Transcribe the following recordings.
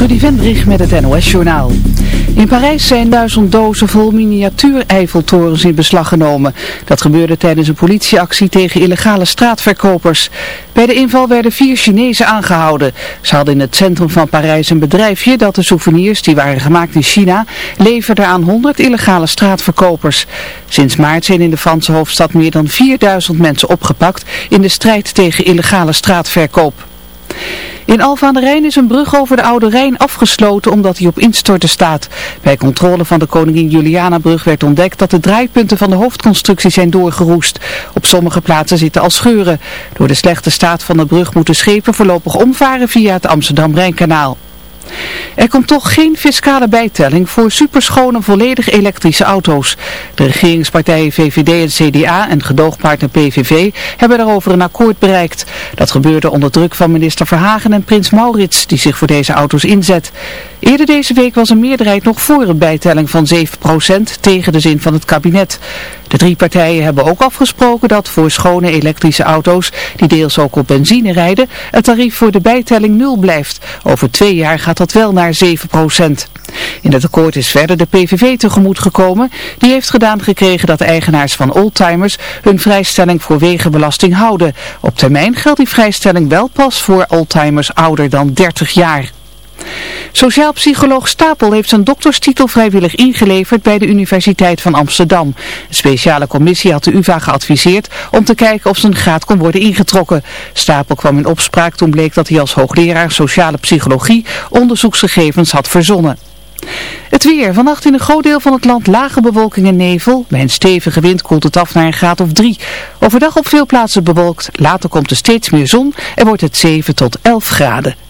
Trudy Vendrich met het NOS-journaal. In Parijs zijn duizend dozen vol miniatuur-Eiffeltorens in beslag genomen. Dat gebeurde tijdens een politieactie tegen illegale straatverkopers. Bij de inval werden vier Chinezen aangehouden. Ze hadden in het centrum van Parijs een bedrijfje dat de souvenirs die waren gemaakt in China leverde aan 100 illegale straatverkopers. Sinds maart zijn in de Franse hoofdstad meer dan 4000 mensen opgepakt in de strijd tegen illegale straatverkoop. In Alfa aan de Rijn is een brug over de Oude Rijn afgesloten omdat hij op instorten staat. Bij controle van de Koningin Juliana-brug werd ontdekt dat de draaipunten van de hoofdconstructie zijn doorgeroest. Op sommige plaatsen zitten al scheuren. Door de slechte staat van de brug moeten schepen voorlopig omvaren via het Amsterdam-Rijnkanaal. Er komt toch geen fiscale bijtelling voor superschone volledig elektrische auto's. De regeringspartijen VVD en CDA en gedoogpartner PVV hebben daarover een akkoord bereikt. Dat gebeurde onder druk van minister Verhagen en prins Maurits die zich voor deze auto's inzet. Eerder deze week was een meerderheid nog voor een bijtelling van 7% tegen de zin van het kabinet. De drie partijen hebben ook afgesproken dat voor schone elektrische auto's, die deels ook op benzine rijden, het tarief voor de bijtelling nul blijft. Over twee jaar gaat dat wel naar 7%. In het akkoord is verder de PVV tegemoet gekomen. Die heeft gedaan gekregen dat eigenaars van oldtimers hun vrijstelling voor wegenbelasting houden. Op termijn geldt die vrijstelling wel pas voor oldtimers ouder dan 30 jaar. Sociaal psycholoog Stapel heeft zijn dokterstitel vrijwillig ingeleverd bij de Universiteit van Amsterdam. Een speciale commissie had de UvA geadviseerd om te kijken of zijn graad kon worden ingetrokken. Stapel kwam in opspraak toen bleek dat hij als hoogleraar sociale psychologie onderzoeksgegevens had verzonnen. Het weer. Vannacht in een groot deel van het land lage bewolking en nevel. Bij een stevige wind koelt het af naar een graad of 3. Overdag op veel plaatsen bewolkt. Later komt er steeds meer zon en wordt het 7 tot 11 graden.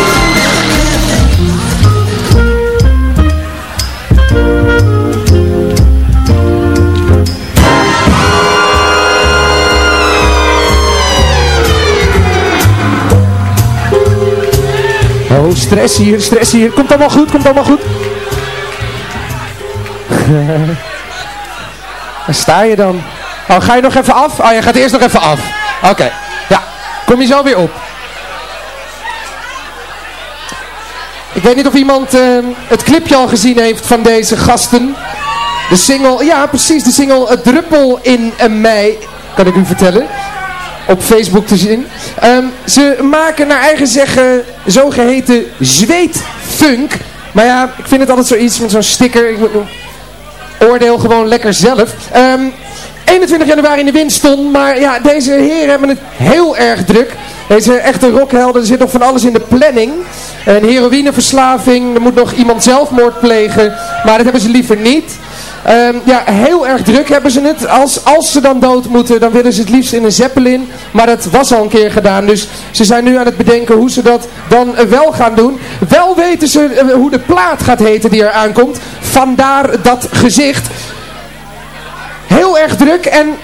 Oh, stress hier, stress hier. Komt allemaal goed, komt allemaal goed. Waar sta je dan? Oh, ga je nog even af? Oh, je gaat eerst nog even af. Oké, ja. Kom je zo weer op. Ik weet niet of iemand eh, het clipje al gezien heeft van deze gasten. De single, ja precies, de single Het Druppel in mei, kan ik u vertellen op Facebook te zien. Ehm, ze maken naar eigen zeggen zogeheten zweetfunk. Maar ja, ik vind het altijd zoiets met zo'n sticker. Ik moet, oordeel gewoon lekker zelf. 21 ehm, januari in de wind stond, maar ja, deze heren hebben het heel erg druk. Deze echte rockhelden, er zit nog van alles in de planning. Een heroïneverslaving, er moet nog iemand zelfmoord plegen, maar dat hebben ze liever niet. Ehm, ja, heel erg druk hebben ze het. Als, als ze dan dood moeten, dan willen ze het liefst in een zeppelin. Maar dat was al een keer gedaan. Dus ze zijn nu aan het bedenken hoe ze dat dan wel gaan doen. Wel weten ze eh, hoe de plaat gaat heten die er aankomt. Vandaar dat gezicht. Heel erg druk. En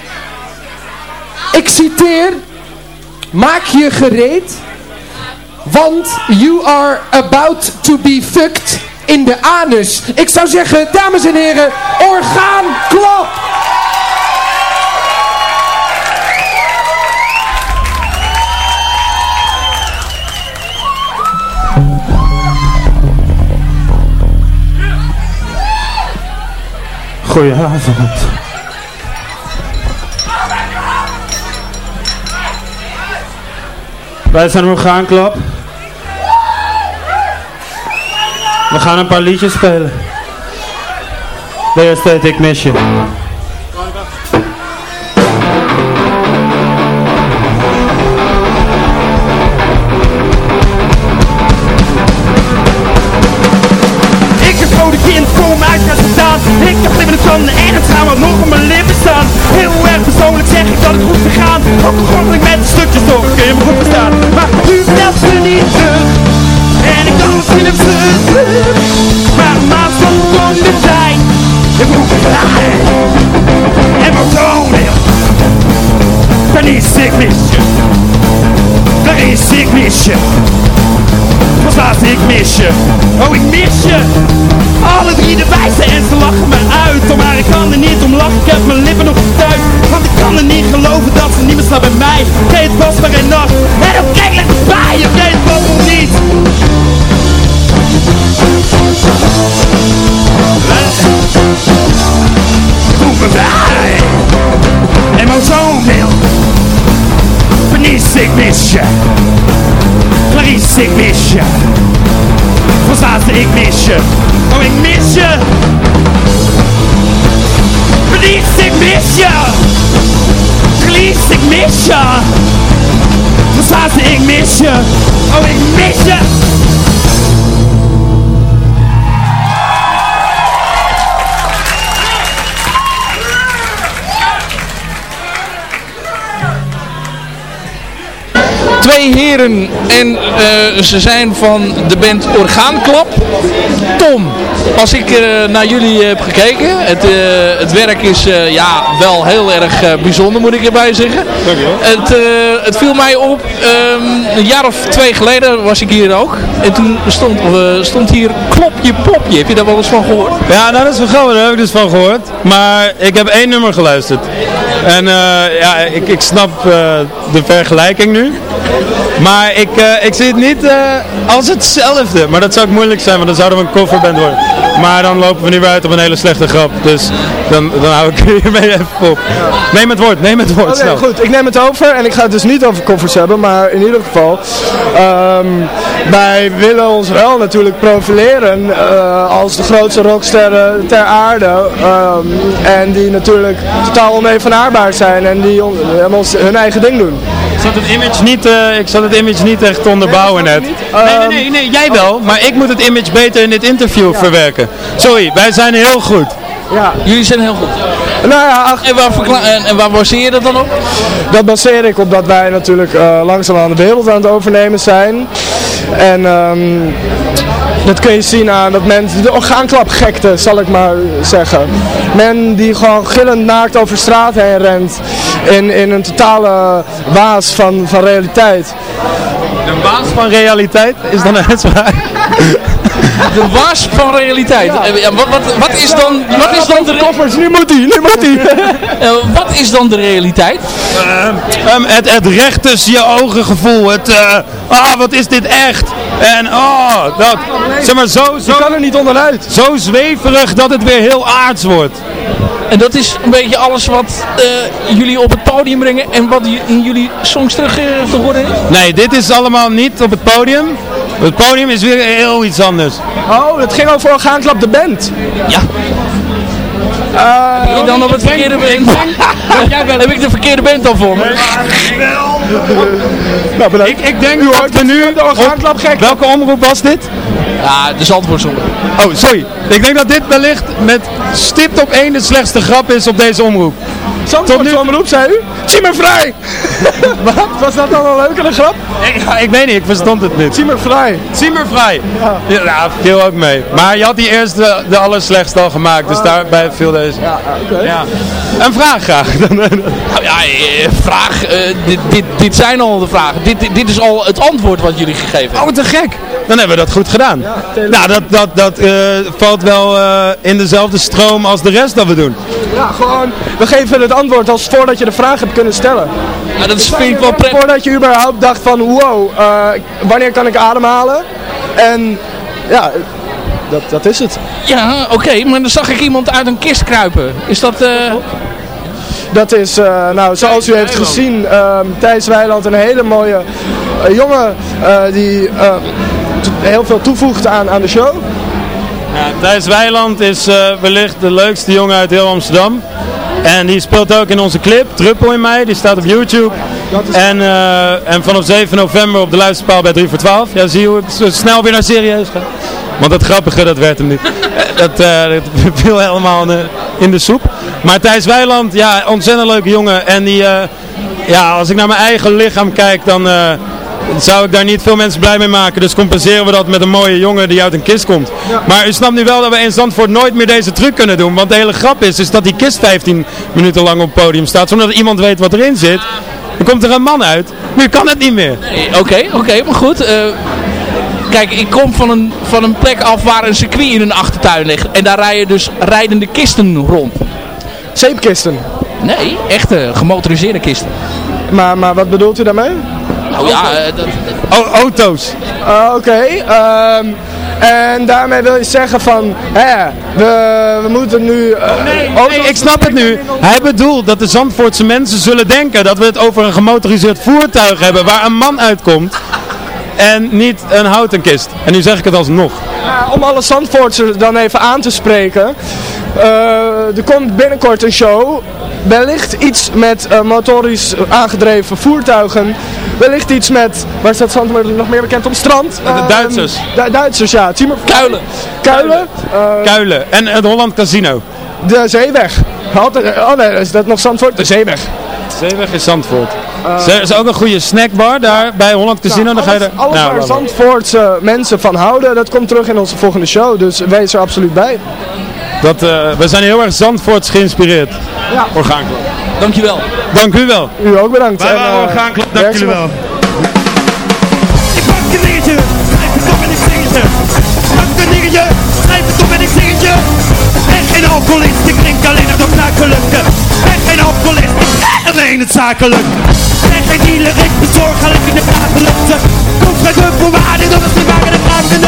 ik citeer. Maak je gereed. Want you are about to be fucked in de anus. Ik zou zeggen, dames en heren, orgaanklap! Goedenavond. Wij zijn orgaanklap. We gaan een paar liedjes spelen. Aesthetic Mission. Ik uit staan. Ik heb glimmende tanden en het gaan nog op mijn lippen staan. Heel erg persoonlijk zeg ik dat het goed gegaan. Ook ik met de stukjes toch kun je me goed verstaan. Oh, ik mis je. Alle drie de wijzen en ze lachen me uit. Oh, maar ik kan er niet om lachen, ik heb mijn lippen nog getuigd. Want ik kan er niet geloven dat ze niet meer staat bij mij. Oké, het was maar een nacht. En oké, okay, leg bij. Oké, okay, het was niet. Vernies, ik mis je. Clarice, ik mis je. Constance, ik mis je. Oh, ik mis je. Verlies, ik mis je. Clarice, ik mis je. Constance, twee heren en uh, ze zijn van de band Orgaanklap. Tom, als ik uh, naar jullie heb gekeken, het, uh, het werk is ja, wel heel erg bijzonder moet ik erbij zeggen. Het, het viel mij op, um, een jaar of twee geleden was ik hier ook. En toen stond, stond hier Klopje Plopje. Heb je daar wel eens van gehoord? Ja, nou dat is wel grappig, daar heb ik dus van gehoord. Maar ik heb één nummer geluisterd. En ja, ik, ik snap de vergelijking nu. Maar ik, uh, ik zie het niet uh, als hetzelfde. Maar dat zou ook moeilijk zijn, want dan zouden we een coverband worden. Maar dan lopen we nu weer uit op een hele slechte grap. Dus dan, dan hou ik hiermee even op. Neem het woord, neem het woord okay, snel. goed, ik neem het over. En ik ga het dus niet over covers hebben. Maar in ieder geval, um, wij willen ons wel natuurlijk profileren uh, als de grootste rocksterren ter aarde. Um, en die natuurlijk totaal onevenaarbaar zijn. En die on, hun eigen ding doen. Ik zat het image niet, uh, ik zat het image niet echt onderbouwen net. Nee, nee, nee, nee, jij wel. Maar ik moet het image beter in dit interview verwerken. Sorry, wij zijn heel goed. Ja. Jullie zijn heel goed. Nou ja, ach... en, waar en, en, waar baseer je dat dan op? Dat baseer ik op dat wij natuurlijk uh, langzaam aan de wereld aan het overnemen zijn. En um, dat kun je zien aan dat mensen, de orgaanklapgekte zal ik maar zeggen. Men die gewoon gillend naakt over straat heen rent in, in een totale waas van, van realiteit. Een waas van realiteit is dan een uitspraak? De was van realiteit. Ja. wat, wat, wat, is dan, wat is dan de koffers? Nu moet hij, nu moet hij. wat is dan de realiteit? Uh, um, het, het recht tussen je ogen gevoel. Het, uh, ah, wat is dit echt? En oh, dat. Zeg maar zo, zo. Je kan er niet onderuit. Zo zweverig dat het weer heel aards wordt. En dat is een beetje alles wat uh, jullie op het podium brengen en wat in jullie songs terug uh, te horen is? Nee, dit is allemaal niet op het podium. Het podium is weer heel iets anders. Oh, het ging over Orgaanklap de band. Ja. Uh, dan op het verkeerde band. Heb ik de verkeerde band dan voor me? nou, ik, ik denk hoort we nu de orgaanklap gek. Welke omroep was dit? Ja, de Zandvoortsomroep. Oh, sorry. Ik denk dat dit wellicht met stipt op één de slechtste grap is op deze omroep. Zandvoortsomroep, zei u? Zie me vrij! Wat? Was dat dan een leukere grap? Ik, ik weet niet, ik verstond het niet. Zie me vrij. Zie me vrij. Ja, ja viel ook mee. Maar je had die eerst de, de allerslechtste al gemaakt, dus ah. daarbij viel deze. Ja, oké. Ja. Een vraag graag. nou, ja, eh, vraag. Uh, dit, dit, dit zijn al de vragen. Dit, dit, dit is al het antwoord wat jullie gegeven hebben. Oh, te gek. Dan hebben we dat goed gedaan. Ja, nou, dat, dat, dat uh, valt wel uh, in dezelfde stroom als de rest dat we doen. Ja, gewoon, we geven het antwoord als voordat je de vraag hebt kunnen stellen. Ja, dat is vind ik wel prettig. Voordat je überhaupt dacht van, wow, uh, wanneer kan ik ademhalen? En ja, dat, dat is het. Ja, oké, maar dan zag ik iemand uit een kist kruipen. Is dat... Dat is, uh, nou, zoals u heeft gezien, uh, Thijs Weiland, een hele mooie jongen die heel veel toevoegt aan, aan de show. Ja, Thijs Weiland is wellicht de leukste jongen uit heel Amsterdam. En die speelt ook in onze clip, Druppel in mij, die staat op YouTube. En, en vanaf 7 november op de luisterpaal bij 3 voor 12. Ja, zie je hoe het snel weer naar serieus gaat. Want dat grappige, dat werd hem niet. dat, dat viel helemaal in de soep. Maar Thijs Weiland, ja, ontzettend leuke jongen. En die, ja, als ik naar mijn eigen lichaam kijk, dan zou ik daar niet veel mensen blij mee maken. Dus compenseren we dat met een mooie jongen die uit een kist komt. Maar u snapt nu wel dat we in Zandvoort nooit meer deze truc kunnen doen. Want de hele grap is, is dat die kist 15 minuten lang op het podium staat, zonder dat iemand weet wat erin zit. Dan komt er een man uit. Nu kan het niet meer. Nee, Oké, oké, maar goed. eh, kijk, ik kom van een, van een plek af waar een circuit in een achtertuin ligt. En daar rijden dus rijdende kisten rond. Zeepkisten. Nee, echte gemotoriseerde kisten. Maar, maar wat bedoelt u daarmee? Nou ja, eh, dat, Oh, auto's. Ah, Oké, ehm, en daarmee wil je zeggen van, hè, we, we moeten nu... eh, auto's- Nee, ik snap het nu. Hij bedoelt dat de Zandvoortse mensen zullen denken dat we het over een gemotoriseerd voertuig hebben waar een man uitkomt. En niet een houten kist. En nu zeg ik het alsnog. Ja, om alle Zandvoortse dan even aan te spreken. eh, er komt binnenkort een show. Wellicht iets met eh, motorisch aangedreven voertuigen. Wellicht iets met, waar staat Zandvoort nog meer bekend om? Strand. De Ehm, Duitsers. Du- Duitsers, ja. Timur Kuilen. Kuilen. eh, Kuilen. En het Holland Casino. de Zeeweg. Oh nee, is dat nog Zandvoort? De Zeeweg. Zeeweg is Zandvoort. Er is ook een goede snackbar daar bij Holland Casino. dan ga je er... alles Nou, waar. Zandvoortse mensen van houden, dat komt terug in onze volgende show. Dus wees er absoluut bij. Dat, eh, we zijn heel erg Zandvoorts geïnspireerd. Ja. Orgaanklap. dankjewel. Dank u wel. U ook bedankt. Wij En, waren eh, Orgaanklap. Dank jullie wel. Ik pak een dingetje, schrijf het op en ik zing het je. Pak een dingetje, schrijf het op en ik zing het je. Ben geen alcoholist, ik drink alleen het zakelijke. Ben geen alcoholist, ik alleen het zakelijke. Ben geen dealer, ik bezorg alleen in de dagelijkse. Komt met de voorwaarde, dat is de wagen de vragen.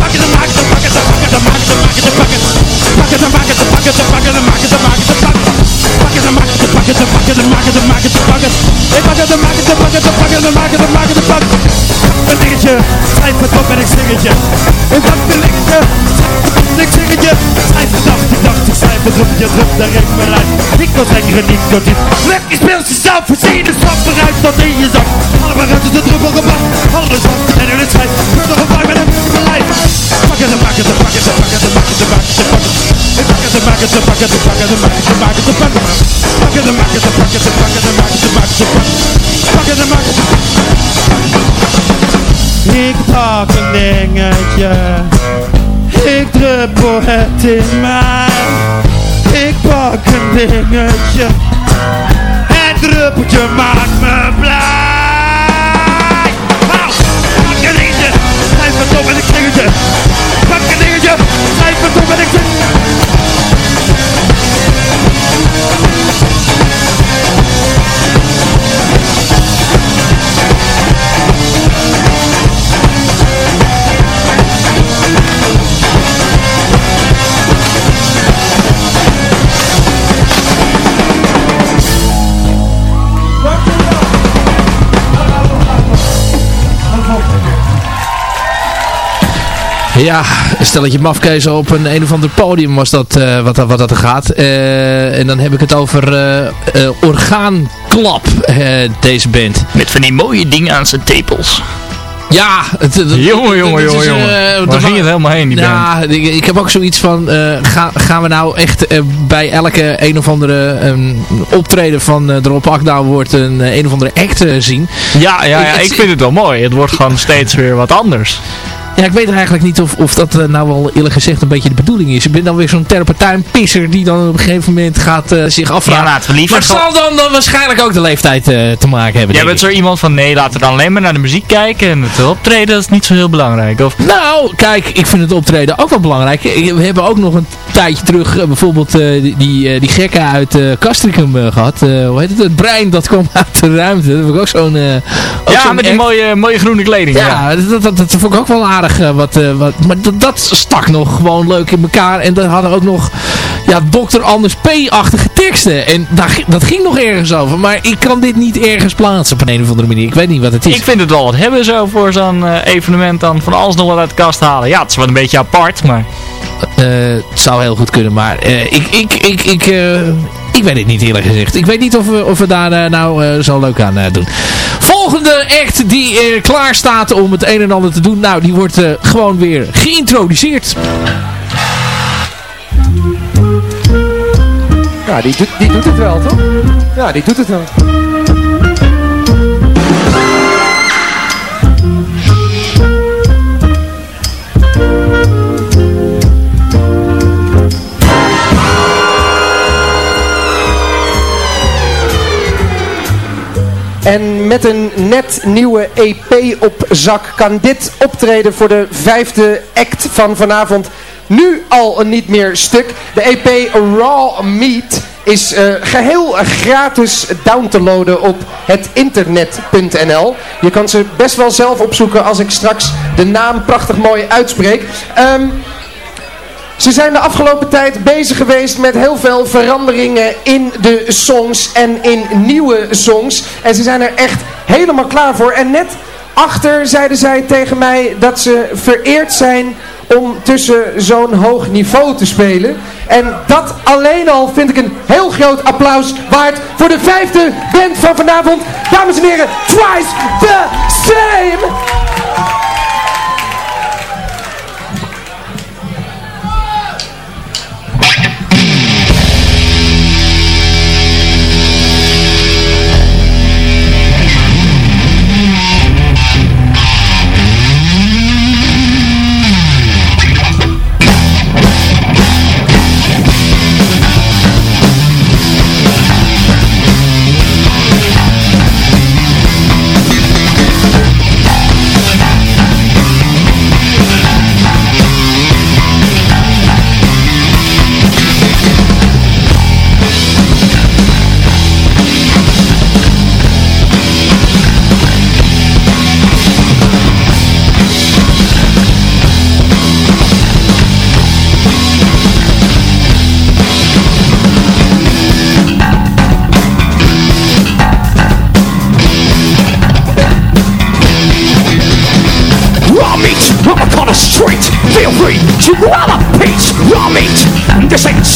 Pak het, pak het, pak het, dan maak het, dan maak het, dan pak het. Pak het, dan maak het, dan pak het, pak het, pak het. Pak het, ik maar uit. De druppel gepakt, alles af en in het schijf. Kun nog een paar met een beleid. Ik pak een dingetje, ik druppel het in mij. Ik pak een dingetje, het druppeltje maakt me blij. Hou, pak een dingetje, schrijf het op en schrijf het Ja, een stelletje mafkezen op een een of ander podium was dat eh, wat, wat dat er gaat. Eh, en dan heb ik het over eh, Orgaanklap, eh, deze band. Met van die mooie dingen aan zijn tepels. Ja, het, het- Jongen, jongen, het is, jongen, jongen. wa- ging het helemaal heen, die band? Ja, ik, ik heb ook zoiets van, eh, ga, gaan we nou echt bij elke een of andere ehm, optreden van uh, Drop Akda wordt een een of andere act zien. Ja, ja, ja, Ik- ik vind het wel mooi. Het wordt gewoon steeds weer wat anders. Ja, ik weet eigenlijk niet of, of dat eh, nou wel eerlijk gezegd een beetje de bedoeling is. Ik ben dan weer zo'n terpentuin-pisser die dan op een gegeven moment gaat eh, zich Ja, afvragen. laten we liever... maar zal dan, dan waarschijnlijk ook de leeftijd eh, te maken hebben. Jij bent zo iemand van, nee, laten we dan alleen maar naar de muziek kijken. En het optreden dat is niet zo heel belangrijk. Of, Nou, kijk, ik vind het optreden ook wel belangrijk. We hebben ook nog een tijdje terug bijvoorbeeld die, die, gekken uit Castricum eh, gehad. Eh, hoe heet het? Het brein dat kwam uit de ruimte. Dat heb ik ook zo'n... ook ja, met die mooie, mooie groene kleding. Ja. Ja, dat, dat, dat vond ik ook wel aardig. Eh, wat, eh, wat, maar dat, stak nog gewoon leuk in elkaar. En dan hadden ook nog ja, Dr. Anders P-achtige teksten. En daar, dat ging nog ergens over. Maar ik kan dit niet ergens plaatsen op een, een of andere manier. Ik weet niet wat het is. Ik vind het wel wat hebben zo voor zo'n eh, evenement dan van alles nog wat uit de kast halen. Ja, het is wel een beetje apart, maar... Het zou heel goed kunnen, maar ik, ik, ik, ik, ik weet het niet eerlijk gezegd. Ik weet niet of we, of we daar eh, nou eh, zo leuk aan eh, doen. Volgende act die klaar staat om het een en ander te doen. Nou, die wordt gewoon weer geïntroduceerd. Ja, die doet, die doet het wel, toch? Ja, die doet het wel. En met een net nieuwe EP op zak kan dit optreden voor de vijfde act van vanavond nu al een niet meer stuk. De EP Raw Meat is uh, geheel gratis down te loaden op het internet.nl. Je kan ze best wel zelf opzoeken als ik straks de naam prachtig mooi uitspreek. Um, ze zijn de afgelopen tijd bezig geweest met heel veel veranderingen in de songs en in nieuwe songs. En ze zijn er echt helemaal klaar voor. En net achter zeiden zij tegen mij dat ze vereerd zijn om tussen zo'n hoog niveau te spelen. En dat alleen al vind ik een heel groot applaus waard voor de vijfde band van vanavond. Dames en heren, Twice the Same!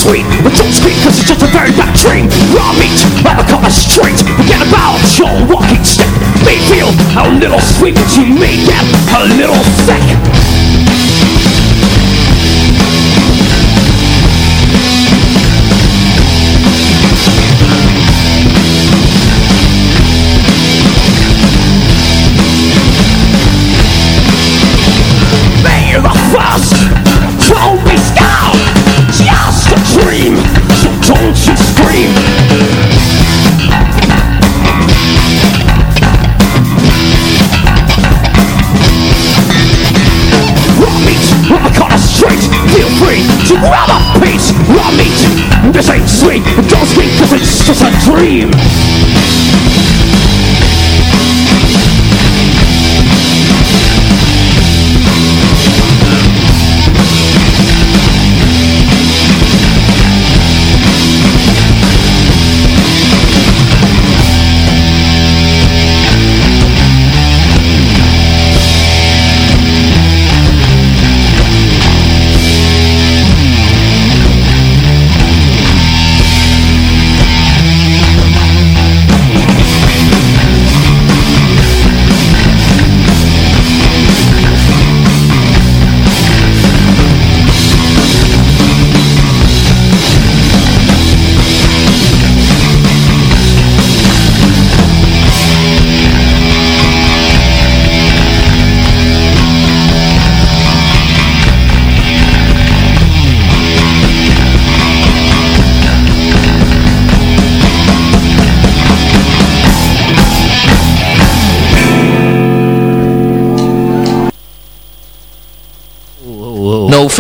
Sweet, but don't speak cause it's just a very bad dream. Raw meat, avocado straight Forget about your walking stick. May feel a little sweet, but you may get a little sick Don't speak it's just a dream.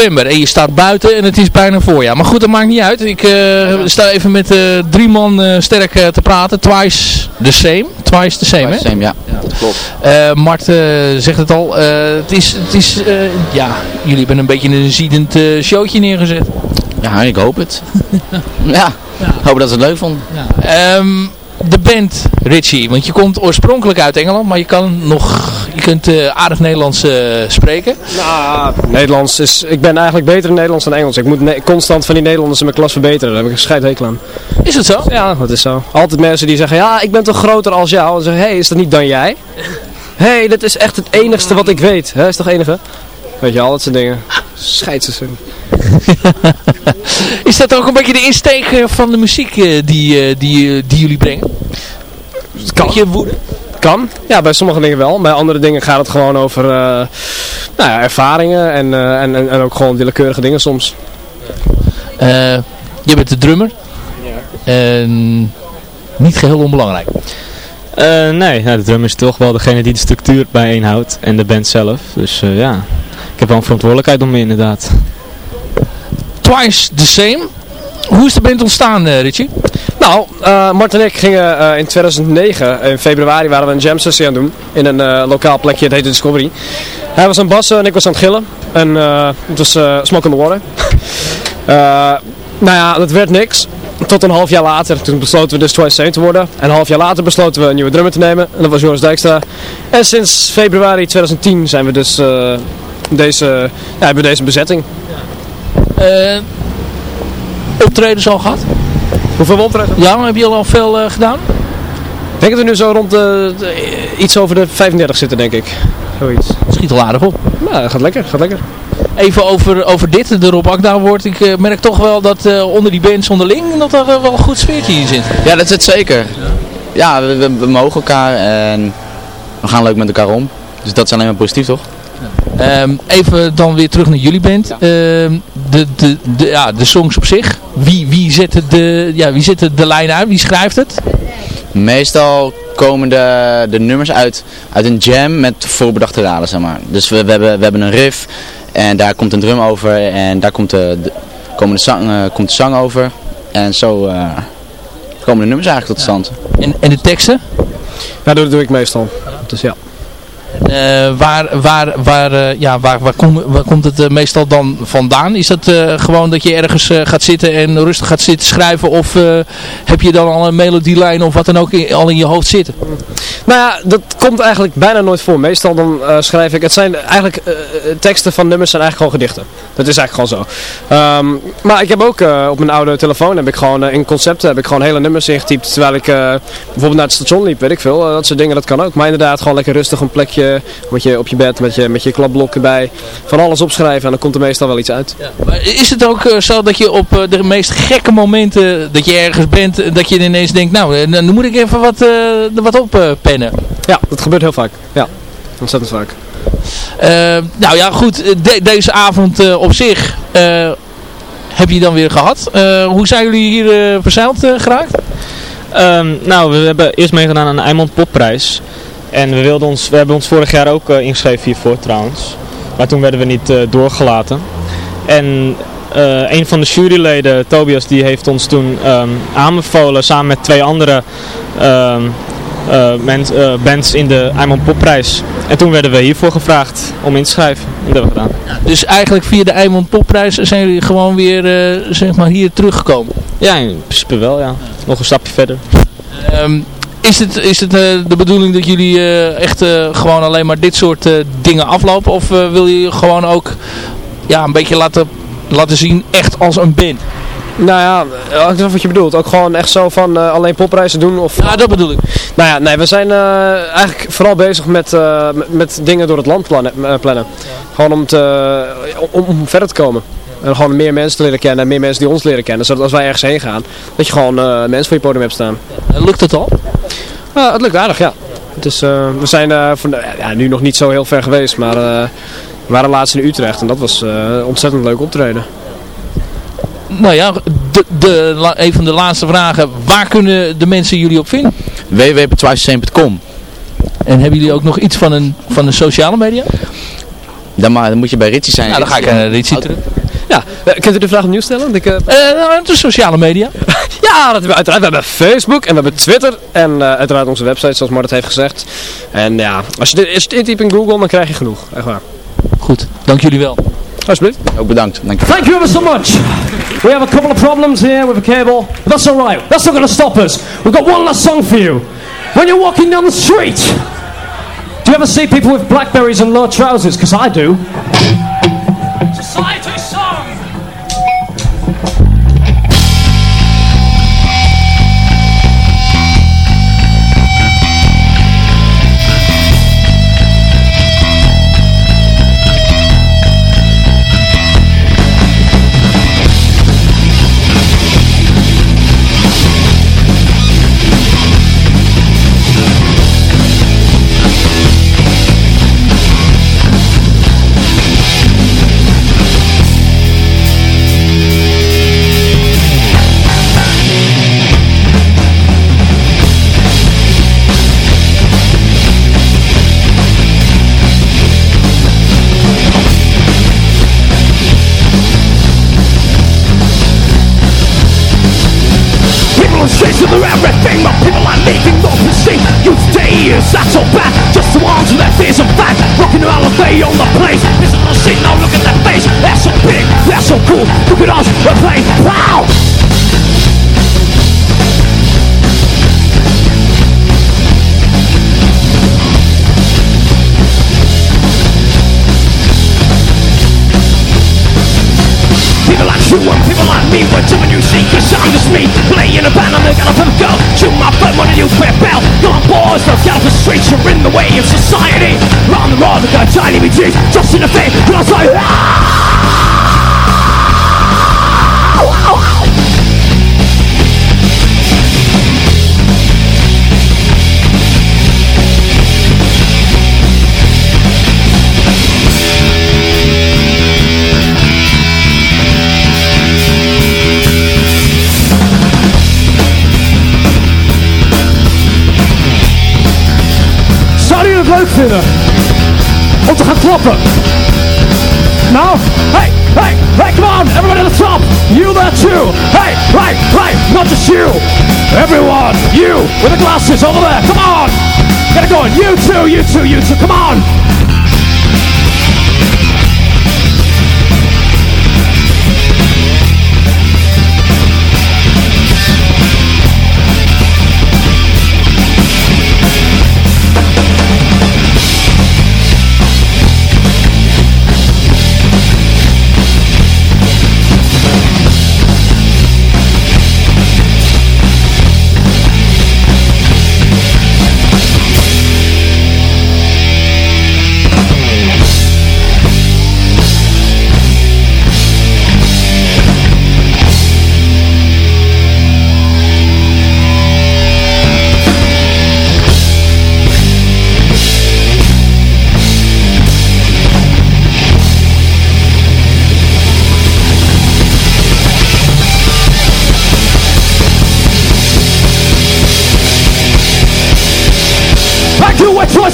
November en je staat buiten en het is bijna voorjaar. Maar goed, dat maakt niet uit. Ik uh, sta even met uh, drie man uh, sterk te praten. Twice the same. Twice the same, Twice hè? Same, ja. Dat klopt. Mart zegt het al. het is, het is ja, jullie hebben een beetje een ziedend showtje neergezet. Ja, ik hoop het. ja, ja. hoop dat ze het leuk vonden. Ja. Um, de band Richie? Want je komt oorspronkelijk uit Engeland, maar je kan nog, je kunt uh, aardig Nederlands uh, spreken. Nou, Nederlands is, ik ben eigenlijk beter in Nederlands dan Engels. Ik moet constant van die Nederlanders in mijn klas verbeteren. Daar heb ik een scheidhekel aan. Is het zo? Ja, dat is zo. Altijd mensen die zeggen, ja, ik ben toch groter als jou. En zeggen, hé, hey, is dat niet dan jij? Hé, hey, dat is echt het enigste wat ik weet. Hè, is toch enige? Weet je, al dat soort dingen. Scheidse is dat ook een beetje de insteek eh, van de muziek die, die, die, die jullie brengen? Kan. je woede? Kan. Ja, bij sommige dingen wel. Bij andere dingen gaat het gewoon over uh, nou ja, ervaringen en, uh, en, en, ook gewoon willekeurige dingen soms. Uh, je bent de drummer. Ja. En niet geheel onbelangrijk. Eh, nee, nou, de drum is toch wel degene die de structuur bijeenhoudt en de band zelf. Dus eh, ja, ik heb wel een verantwoordelijkheid om me inderdaad. Twice the Same. Hoe is de band ontstaan, eh, Richie? Nou, uh, Mart en ik gingen uh, in 2009, in februari, waren we een jam sessie aan het doen. In een uh, lokaal plekje, het heette Discovery. Hij was aan het bassen en ik was aan het gillen. En het was smoke in the water. nou ja, dat werd niks. Tot een half jaar later, toen besloten we dus Twice Same te worden. En een half jaar later besloten we een nieuwe drummer te nemen. En dat was Joris Dijkstra. En sinds februari 2010 zijn we dus deze, ja, hebben we deze bezetting. Optredens al gehad? Hoeveel optredens? Ja, heb je al veel uh, gedaan? Ik denk dat we nu zo rond de, de, iets over de 35 zitten, denk ik. Zoiets. Schiet al aardig op. Ja, gaat lekker, gaat lekker. Even over, over dit, de Rob Akda wordt. Ik uh, merk toch wel dat uh, onder die bands onderling dat er wel een goed sfeertje in zit. Ja, dat zit zeker. Ja, we, we, we mogen elkaar en we gaan leuk met elkaar om. Dus dat is alleen maar positief, toch? Um, even dan weer terug naar jullie band. Ja. Uh, de, de, de, ja, de songs op zich. Wie, wie, zet de, ja, wie zet de lijn uit? Wie schrijft het? Meestal komen de, de nummers uit, uit een jam met voorbedachte raden, zeg maar. Dus we, we, hebben, we hebben een riff en daar komt een drum over en daar komt de, de, komen de zang, uh, komt de zang over. En zo uh, komen de nummers eigenlijk tot stand. En, en de teksten? Ja, dat doe ik meestal. Dus ja. Uh, waar, waar, waar, uh, ja, waar, waar, kom, waar komt het uh, meestal dan vandaan? Is dat gewoon dat je ergens gaat zitten en rustig gaat zitten schrijven? Of heb je dan al een melodielijn of wat dan ook al in je hoofd zitten? Nou ja, dat komt eigenlijk bijna nooit voor. Meestal dan schrijf ik, het zijn eigenlijk teksten van nummers zijn eigenlijk gewoon gedichten. Dat is eigenlijk gewoon zo. Um, maar ik heb ook op mijn oude telefoon heb ik gewoon in concepten heb ik gewoon hele nummers ingetypt. Terwijl ik bijvoorbeeld naar het station liep, weet ik veel. dat soort dingen, dat kan ook. Maar inderdaad gewoon lekker rustig een plekje met je op je bed met je, met je klapblokken bij. Van alles opschrijven en dan komt er meestal wel iets uit. Ja. Maar is het ook uh, zo dat je op uh, de meest gekke momenten dat je ergens bent, dat je ineens denkt, nou, dan moet ik even wat, uh, wat oppennen? ja, dat gebeurt heel vaak. Ja, ontzettend vaak. nou ja, goed. De deze avond op zich heb je dan weer gehad. hoe zijn jullie hier verzeild geraakt? Um, nou, we hebben eerst meegedaan aan de Eimond Popprijs. En we, wilden ons, we hebben ons vorig jaar ook uh, ingeschreven hiervoor trouwens. Maar toen werden we niet uh, doorgelaten. En uh, een van de juryleden, Tobias, die heeft ons toen um, aanbevolen samen met twee andere um, mens, bands in de Eimond Popprijs. En toen werden we hiervoor gevraagd om in te schrijven. En dat hebben we gedaan. Dus eigenlijk via de Eimond Popprijs zijn jullie gewoon weer zeg maar hier teruggekomen? Ja, in principe wel ja. Nog een stapje verder. Um, is het, is het uh, de bedoeling dat jullie uh, echt uh, gewoon alleen maar dit soort dingen aflopen? Of wil je gewoon ook ja, een beetje laten, laten zien echt als een band? Nou ja, ik weet wat je bedoelt. Ook gewoon echt zo van uh, alleen popprijzen doen? Of... Ja, dat bedoel ik. Nou ja, nee, we zijn uh, eigenlijk vooral bezig met, uh, met dingen door het land plannen. plannen. Ja. Gewoon om, te, om, om, verder te komen. En gewoon meer mensen te leren kennen en meer mensen die ons leren kennen. Zodat als wij ergens heen gaan, dat je gewoon mensen voor je podium hebt staan. Ja. Lukt het al? Uh, het lukt aardig, ja. Dus, uh, we zijn uh, van, ja, nu nog niet zo heel ver geweest, maar we waren laatst in Utrecht en dat was ontzettend leuk optreden. Nou ja, de, de, een van de laatste vragen. Waar kunnen de mensen jullie op vinden? www.twice.com En hebben jullie ook nog iets van een, van een sociale media? Dan, maar, dan moet je bij Ritchie zijn. Nou, dan ga ik naar Ritchie terug. Ja, kunt u de vraag opnieuw stellen? Ik, uh... Uh, de sociale media. ja, dat we uiteraard. We hebben Facebook en we hebben Twitter en uh, uiteraard onze website, zoals Mart het heeft gezegd. En ja, als je dit intypt in Google, dan krijg je genoeg. Echt waar. Goed, dank jullie wel. Alsjeblieft. Ook bedankt. Dank Thank you ever so much. We have a couple of problems here with the cable. That's alright. That's not going to stop us. We've got one last song for you. When you're walking down the street, do you ever see people with blackberries and low trousers? Because I do. Society Jesus. Om te gaan klappen? Nou, hey, hey, hey, come on, everybody at the top. You there too. Hey, right, right, not just you. Everyone, you with the glasses over there. Come on. Get it going. You too, you too, you too. Come on.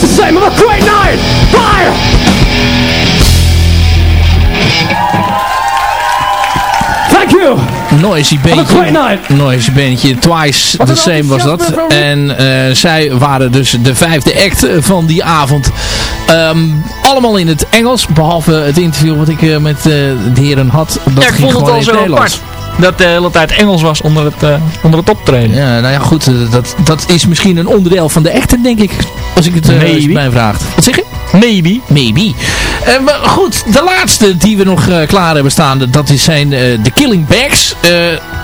The same. Have a great night. Bye. Thank you. Noisy Have a great bandje. night. Noisy bandje. Twice the Same was dat. En eh, zij waren dus de vijfde act van die avond. Ehm, allemaal in het Engels. Behalve het interview wat ik eh, met eh, de heren had. Dat Ja, ik ging vond het gewoon al in zo het Nederlands. apart. Dat de hele tijd Engels was onder het, onder het optreden. Ja, nou ja, goed. dat, dat is misschien een onderdeel van de echte, denk ik. Als ik het Maybe. mij vraagt. Wat zeg je? Maybe. Maybe. Eh, maar goed, de laatste die we nog eh, klaar hebben staan, dat is zijn de Killing Bags.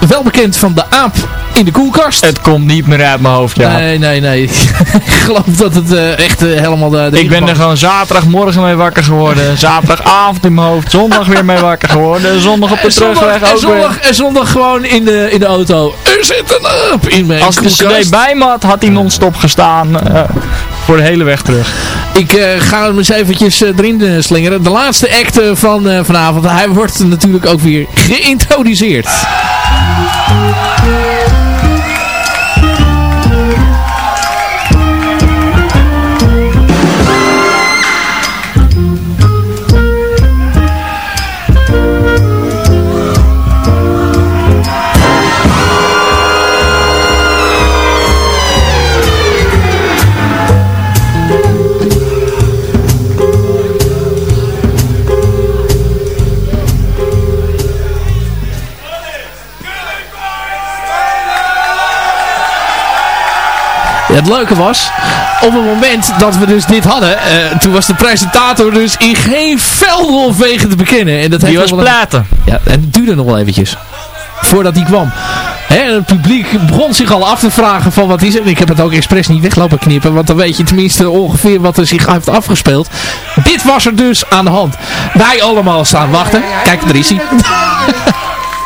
Wel bekend van de aap in de koelkast. Het komt niet meer uit mijn hoofd, ja. Nee, nee, nee. ik geloof dat het eh, echt eh, helemaal de, de ik ben er gewoon zaterdagmorgen mee wakker geworden. Zaterdagavond in mijn hoofd. Zondag weer mee wakker geworden. Zondag op de En zondag, terugweg en ook zondag, weer. en zondag gewoon in de, in de auto. Er zit een aap in mijn Als de cd bij me had, had hij non-stop gestaan. eh, voor de hele weg terug. Ik ga hem eens eventjes eh, erin slingeren. De laatste act van vanavond. Hij wordt natuurlijk ook weer geïntroduceerd. Ja, het leuke was, op het moment dat we dus dit hadden, eh, toen was de presentator dus in geen velden of wegen te bekennen. En dat Die heeft was een- platen. Ja, en het duurde nog wel eventjes. Voordat hij kwam. Hè, en het publiek begon zich al af te vragen van wat is het. Ik heb het ook expres niet weglopen knippen. Want dan weet je tenminste ongeveer wat er zich heeft afgespeeld. Dit was er dus aan de hand. Wij allemaal staan wachten. Kijk, daar is hij.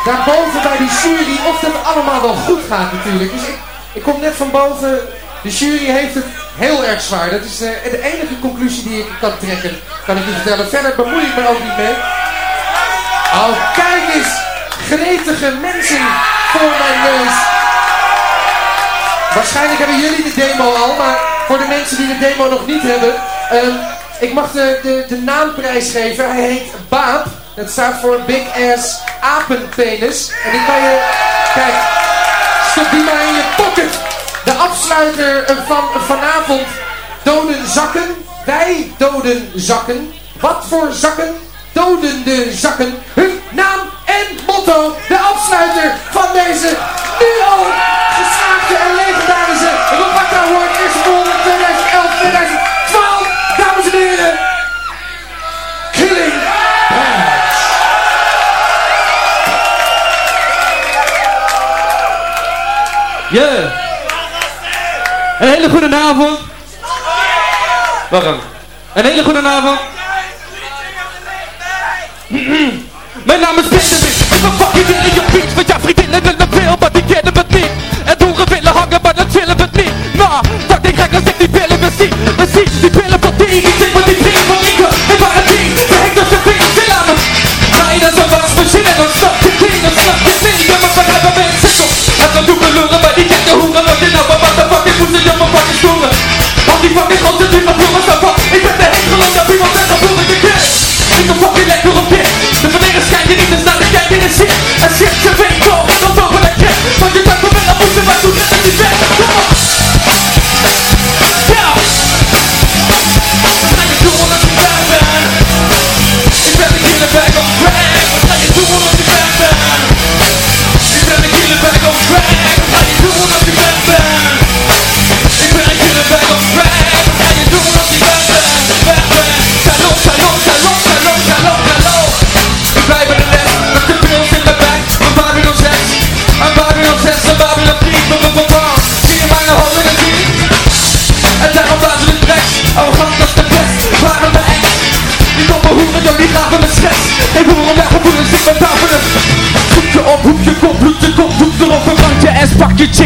Daarboven bij die jury, of dat allemaal wel goed gaat natuurlijk. Dus ik, ik kom net van boven. De jury heeft het heel erg zwaar. Dat is eh, de enige conclusie die ik kan trekken. Kan ik u vertellen. Verder bemoei ik me ook niet mee. Oh, kijk eens. Gretige mensen voor mijn neus. Waarschijnlijk hebben jullie de demo al, maar voor de mensen die de demo nog niet hebben. ehm, ik mag de, de, de. Hij heet Baap. Dat staat voor Big Ass Apenpenis. En die kan je... Kijk, stop die maar in je pocket. Afsluiter eh, van vanavond. Doden zakken. Wij doden zakken. Wat voor zakken? Dodende zakken. Hun naam en motto. De afsluiter van deze nu geslaagde en legendarische Rob Award. Eerste ronde 2011, 2012. Dames en heren. Killing Yeah. Een hele goede avond. Wacht even. Een hele goede avond. Mijn naam is Wit. Ik ben fucking in je beat. Want jouw vriendinnen willen veel, maar die kennen het niet. En hoeren willen hangen, maar dat willen we niet. Nou, dat ik gek als ik die pillen we zien. We zien die pillen van die. Ik zit met die pillen van Rieke. En waar het ding. De hek dat ze vingers in aan hem. Nee, dat is een wasmachine. En dan snapt je ding. Dan snapt je ding. Ja, maar we hebben mensen kom. En dan doen we lullen, maar die gekke hoeren. Wat je nou, maar wat fucking stoelen. Al die fucking. Ik ben de hek geloof dat iemand zegt, dan voel ik de kut. Ik lekker op dit. De verleden schijnt je niet te staan, ik kijk in de shit. En shit, je weet toch,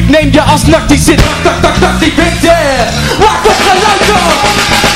chick, neem je als nacht die zit. Tak, tak, tak, tak, die yeah. Wacht op geluid.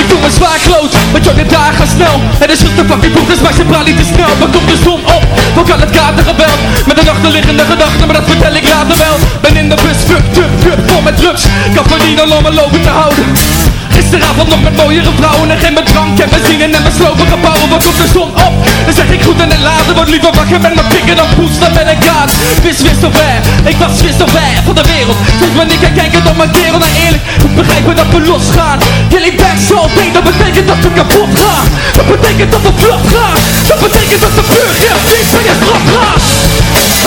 Ik doe me zwaar kloot, want jonge dagen gaan snel. De schrift de fucking dus maakt zijn praat niet te snel. Maar komt de zon op, dan kan het katergeweld Met een achterliggende gedachte, maar dat vertel ik later wel. Ben in de bus, fucked up, cup vol met drugs. Kan verdienen om me lopen te houden Gisteravond nog met mooiere vrouwen en geen drank en benzine en met slopen gebouwen Wat komt de zon op? Dan zeg ik goed en het later Word liever wakker met mijn pikken dan poes dan ben ik gaat Wist, wist of ver, ik was wist of ver van de wereld Sinds wanneer ik kijken door mijn kerel naar eerlijk Ik begrijp dat we losgaan Killing back so day, dat betekent dat we kapot gaan Dat betekent dat we vlot gaan Dat betekent dat de puur geld niet van je straf gaat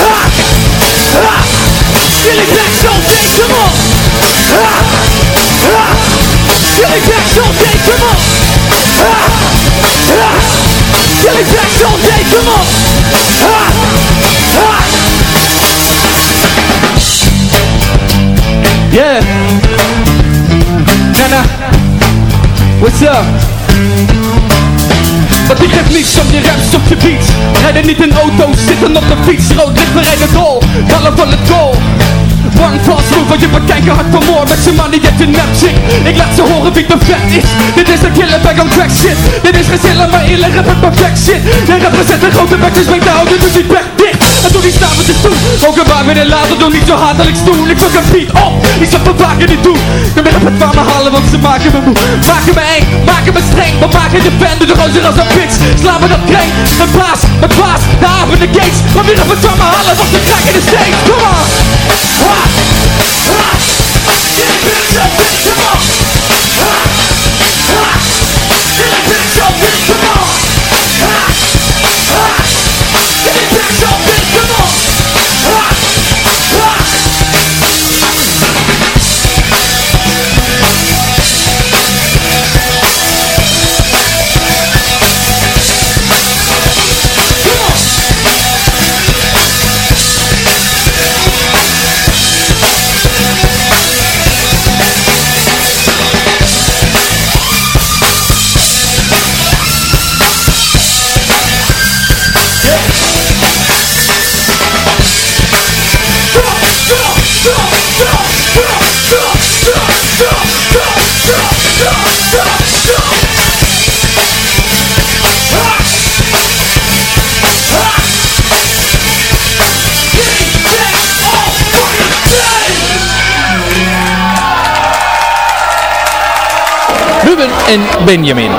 Ha! Ha! Killing back so day, come on! Ha! Ha! On! Ha! Ha! Yeah! Nana! What's up? Want ik geef niets om je op je beat Rijden niet in auto's, zitten op de fiets Rood licht, we rijden dol, ballen van het goal One fast move, want je bekijken hard vermoord Met zijn money je nep chick Ik laat ze horen wie de vet is. Dit is een killer back on track shit. Dit is geen zillen, maar eerlijk rap het perfect shit. Jij represent een grote bek, dus ben de houden, dus ik ben dicht En doe die s'avonds eens toe. Ook een paar minuten later doe niet zo hatelijk stoel. Ik fuck een beat op, ze van vaker niet doen. Dan ben ik het me halen want ze maken me moe. Maken me eng, maken me streng. Maar maken de band de rozer als een bitch. Slaan me dat kring, mijn baas, mijn baas. De avond de gates, maar weer het van me halen Want ze trekken de steeds, come on Ha! Ha! Een bitch, come on Ha! Ha! Een bitch, Ha! Ha! En Benjamin.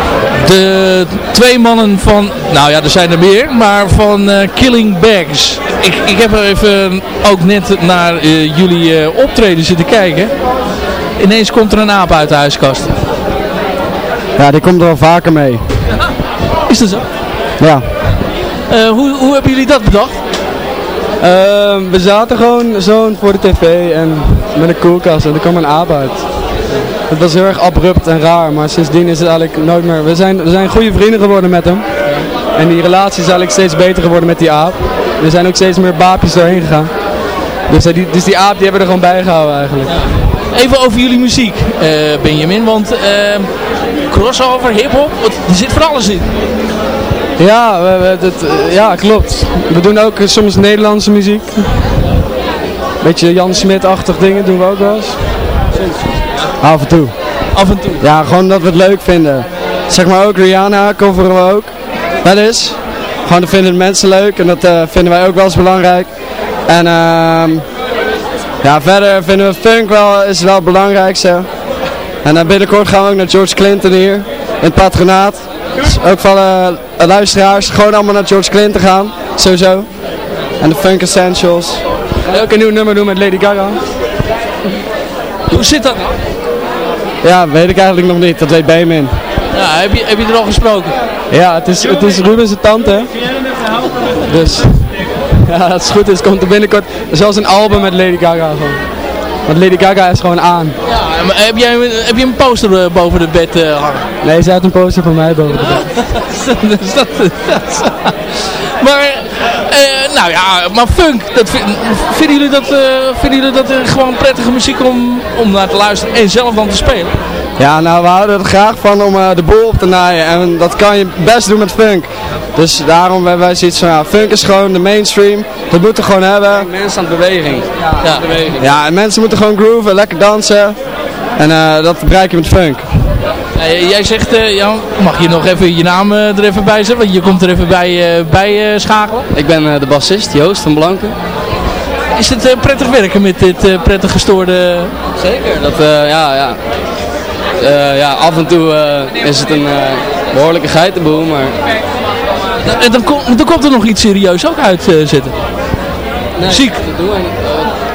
De twee mannen van, nou ja, er zijn er meer, maar van eh, Killing Bags. Ik, ik heb er even ook net naar eh, jullie eh, optreden zitten kijken. Ineens komt er een aap uit de huiskast. Ja, die komt er wel vaker mee. Is dat zo? Ja. Eh, hoe, hoe hebben jullie dat bedacht? Ehm, we zaten gewoon zo voor de tv en met een koelkast en er kwam een aap uit. Het was heel erg abrupt en raar, maar sindsdien is het eigenlijk nooit meer... We zijn, we zijn goede vrienden geworden met hem. En die relatie is eigenlijk steeds beter geworden met die aap. Er zijn ook steeds meer baapjes doorheen gegaan. Dus, eh, die, dus die aap die hebben we er gewoon bij gehouden eigenlijk. Even over jullie muziek, eh, Benjamin, want ehm, crossover, hip-hop, er zit van alles in. Ja, we, we- dat, ja, klopt. We doen ook soms Nederlandse muziek. Beetje Jan Smit-achtig dingen doen we ook wel eens. Af en toe. Af en toe? Ja, gewoon dat we het leuk vinden. Zeg maar ook Rihanna coveren we ook. Wel eens. Gewoon dat vinden de mensen leuk en dat eh, vinden wij ook wel eens belangrijk. En ehm ja, verder vinden we funk wel, is wel het belangrijkste. En dan binnenkort gaan we ook naar George Clinton hier, in het patronaat. Dus ook van eh, luisteraars, gewoon allemaal naar George Clinton gaan, sowieso. En de Funk Essentials. En ook een nieuw nummer doen met Lady Gaga. Hoe zit dat nou? Ja, weet ik eigenlijk nog niet, dat weet Benjamin. Ja, heb, je, heb je er al gesproken? Ja, het is, het is Ruben zijn tante. Dus, ja, als het goed is, komt er binnenkort zelfs een album met Lady Gaga gewoon. Want Lady Gaga is gewoon aan. Ja, maar heb, jij, heb je een poster eh, boven de bed eh, hangen? Nee, ze had een poster van mij boven de bed. Dus dat, dat- maar, eh, nou ja, maar funk, dat, vind- vinden jullie dat, eh, vinden jullie dat eh, gewoon prettige muziek om, om naar te luisteren en zelf dan te spelen? Ja, nou, we houden er graag van om eh, de boel op te naaien. En dat kan je best doen met funk. Dus daarom hebben wij zoiets van, ja, funk is gewoon de mainstream. Dat moeten we gewoon hebben. Mensen aan het beweging. Ja, Ja, en mensen moeten gewoon grooven, lekker dansen. En eh, dat bereik je met funk. Jij zegt, eh, ja, mag je nog even je naam eh, er even bij zetten? Want je komt er even bij, eh, bij eh, schakelen. Ik ben eh, de bassist, Joost van Blanken. Is het eh, prettig werken met dit eh, prettig gestoorde... Zeker. Dat, eh, ja, ja. Eh, ja, af en toe eh, is het een eh, behoorlijke geitenboel, maar... En dan, komt dan komt er nog iets serieus ook uit eh, zitten. Muziek.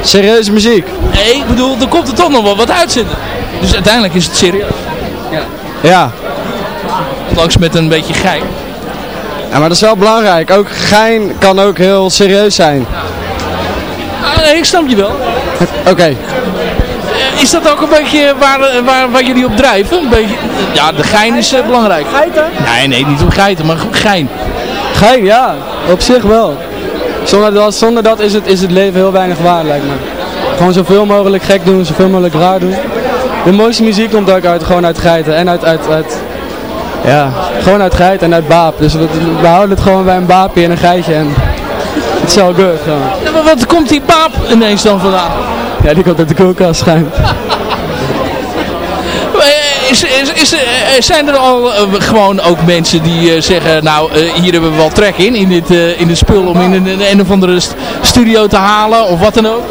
Serieuze muziek? Nee, ik bedoel, er komt er toch nog wel wat uit zitten. Dus uiteindelijk is het serieus. Ja. Ondanks met een beetje gein. Ja, maar dat is wel belangrijk. Ook gein kan ook heel serieus zijn. Ah, nee, ik snap je wel. Oké. Eh, Is dat ook een beetje waar, waar, waar jullie op drijven? Een beetje, ja, de gein is eh, belangrijk. Geiten? Nee, nee, niet op geiten, maar gein. Gein, ja. Op zich wel. Zonder dat, zonder dat is, het, is het leven heel weinig waard, lijkt me. Gewoon zoveel mogelijk gek doen, zoveel mogelijk raar doen. De mooiste muziek komt ook uit, gewoon uit geiten en uit, uit, uit ja, gewoon uit geit en uit baap. Dus we, we houden het gewoon bij een baapje en een geitje en it's all good gewoon. Ja, maar wat komt die paap ineens dan vandaan? Ja, die komt uit de koelkast schijnt. Eh, is, is, is, eh, zijn er al eh, gewoon ook mensen die eh, zeggen, nou eh, hier hebben we wel trek in, in dit, eh, in dit spul om in een, een, een of andere st- studio te halen of wat dan ook?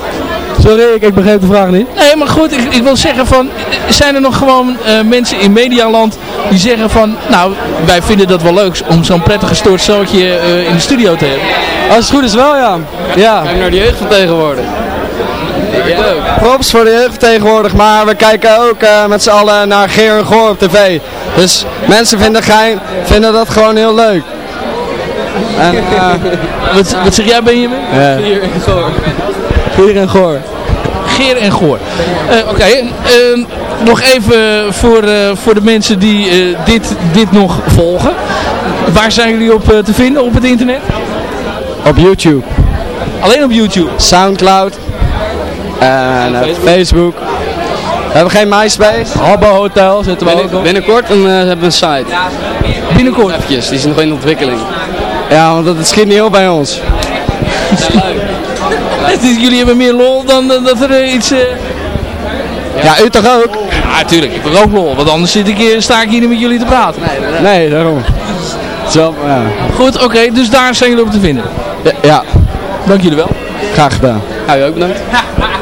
Sorry, ik, ik begreep de vraag niet. Nee, maar goed, ik, ik wil zeggen van, zijn er nog gewoon eh, mensen in Medialand die zeggen van, nou, wij vinden dat wel leuk om zo'n prettig gestoord zootje eh, in de studio te hebben? Als het goed is wel, ja. Ja. Kijk naar de jeugd van tegenwoordig. Props voor de jeugd tegenwoordig, maar we kijken ook eh, met z'n allen naar Geer en Goor op tv. Dus mensen vinden, gein, vinden dat gewoon heel leuk. En, eh, Wat, wat zeg jij Benjamin? Ja. Geer en Goor. Geer en Goor. Geer en Goor. Eh, Oké, eh, nog even voor, eh, voor de mensen die eh, dit, dit nog volgen. Waar zijn jullie op eh, te vinden op het internet? Op YouTube. Alleen op YouTube? Soundcloud. En eh, Facebook. We hebben geen MySpace. Habbo Hotel zetten we ook op. binnenkort eh, hebben we een site. Binnenkort? Eventjes, die is nog in ontwikkeling. Ja, want dat het schiet niet op bij ons. Het is- jullie hebben meer lol dan eh, dat er eh, iets... eh, Ja, u toch ook? Ja, natuurlijk. Ik heb ook lol. Want anders zit ik hier, sta ik hier niet met jullie te praten. Nee, daarom. Zo, ja. Goed, oké. dus daar zijn jullie op te vinden. Ja, ja. Dank jullie wel. graag gedaan. Ja, u ook bedankt.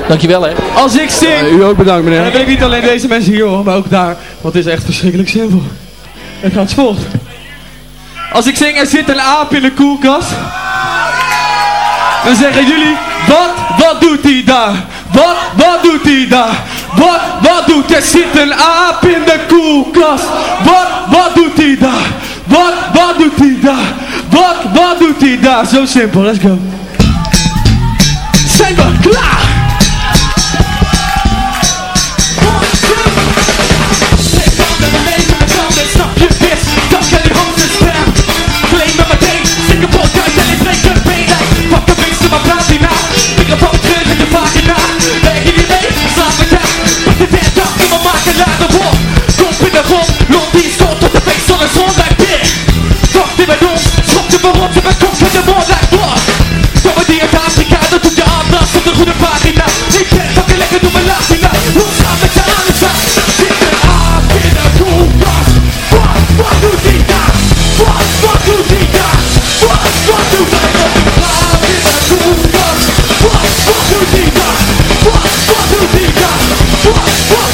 Dankjewel hè. Als ik zing, u ook bedankt dan meneer. wil ik niet alleen deze mensen hier horen, maar ook daar. Want het is echt verschrikkelijk simpel. Het gaat volgt. Als ik zing, er zit een aap in de koelkast. Dan zeggen jullie, wat, wat doet hij daar? Wat, wat doet hij daar? Wat, wat doet er? zit een aap in de koelkast. Wat, wat doet hij daar? Wat, wat doet hij daar? Wat, wat doet hij daar? Zo simpel, let's go. Zijn klaar? Kom in de grond, loopt die schot tot de face van een zon like dit Wacht in mijn ons, schop de rot in mijn kop van de moord like what Domme die uit Afrika, dat doet je aandacht op de goede pagina Ik ben fucking lekker, doe mijn latina Hoe gaat met je aan de zak? Zit een aap in de koelkast Wat, wat doet die daar? Wat, wat doet die daar? Wat, wat doet hij op de aap in de koelkast? Wat, wat doet die daar? Wat, wat doet die daar? Wat, wat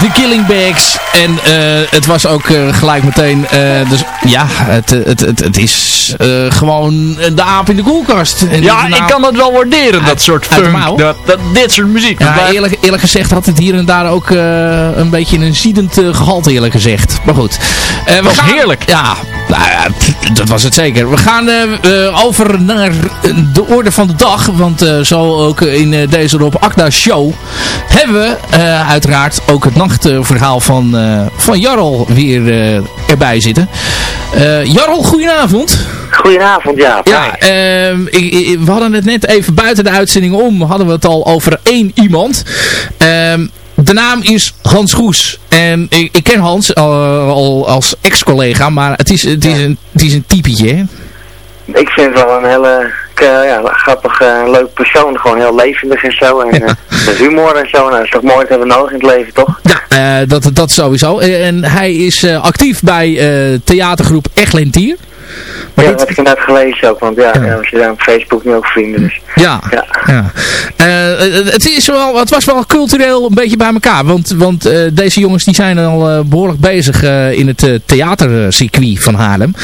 De Killing Bags. En eh, het was ook eh, gelijk meteen... eh, dus ja, het, het, het, het is gewoon de aap in de koelkast. En Ja, ik kan dat wel waarderen, dat soort funk. Dat, dat, dit soort muziek. Ja, eerlijk, eerlijk gezegd had het hier en daar ook een beetje een ziedend eh, gehalte eerlijk gezegd. Maar goed. We was gaan, heerlijk. Ja, nou dat was het zeker. We gaan eh, eh, over naar de orde van de dag. Want eh, zo ook in eh, deze Rob Akda show hebben we eh, uiteraard ook het nachtverhaal van, eh, van Jarl weer eh, erbij zitten. Eh Jarl, goedenavond. Goedenavond, ja. Ja, ehm, ik, ik- we hadden het net even buiten de uitzending om. Hadden we het al over één iemand. Ehm, de naam is Hans Goes. En ik, ik ken Hans al, al als ex-collega. Maar het is, het, is een, het is een typetje. hè? Ik vind het wel een hele eh, ja, grappig, eh, leuk persoon. Gewoon heel levendig en zo. En eh, met humor en zo. Nou, dat is toch mooi dat hebben we nodig in het leven, toch? Eh, dat, dat sowieso. Eh, En hij is eh, actief bij theatergroep Echlentier. ja, dat heb ik inderdaad gelezen ook. Want ja, ja. je daar op Facebook nu ook vrienden. Dus. Ja, Ja. ja. Het, is wel, het was wel cultureel een beetje bij elkaar. Want, want deze jongens die zijn al eh, behoorlijk bezig in het theatercircuit van Haarlem.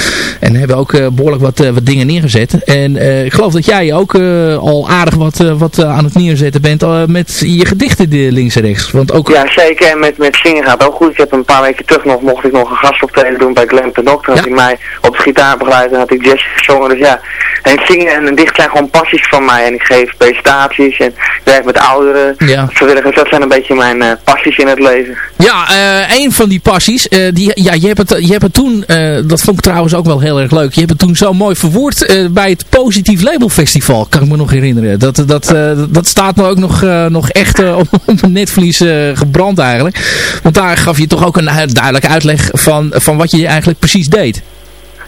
En hebben ook eh, behoorlijk wat, wat dingen neergezet. En ik geloof dat jij ook al aardig wat, wat aan het neerzetten bent met je gedichten links en rechts. Want ook... Ja, zeker. En met, met zingen gaat het ook goed. Ik heb een paar weken terug nog, mocht ik nog een gastoptreden doen bij Glenn de Dokter. Had hij mij op de gitaar begeleid en had ik jazz gezongen. Dus ja, en het zingen en een dicht zijn gewoon passies van mij. En ik geef presentaties en ik werk met ouderen. Ja. Vrijwilligers, dat zijn een beetje mijn eh, passies in het leven. Ja, eh, een van die passies, eh, die, ja, je, hebt het, je hebt het toen, dat vond ik trouwens ook wel heel erg leuk, je hebt het toen zo mooi verwoord bij het Positief Label Festival, kan ik me nog herinneren. Dat, dat, dat staat me ook nog, nog echt op, op een netvlies gebrand eigenlijk. Want daar gaf je toch ook een eh, duidelijke uitleg van, van wat je eigenlijk precies deed.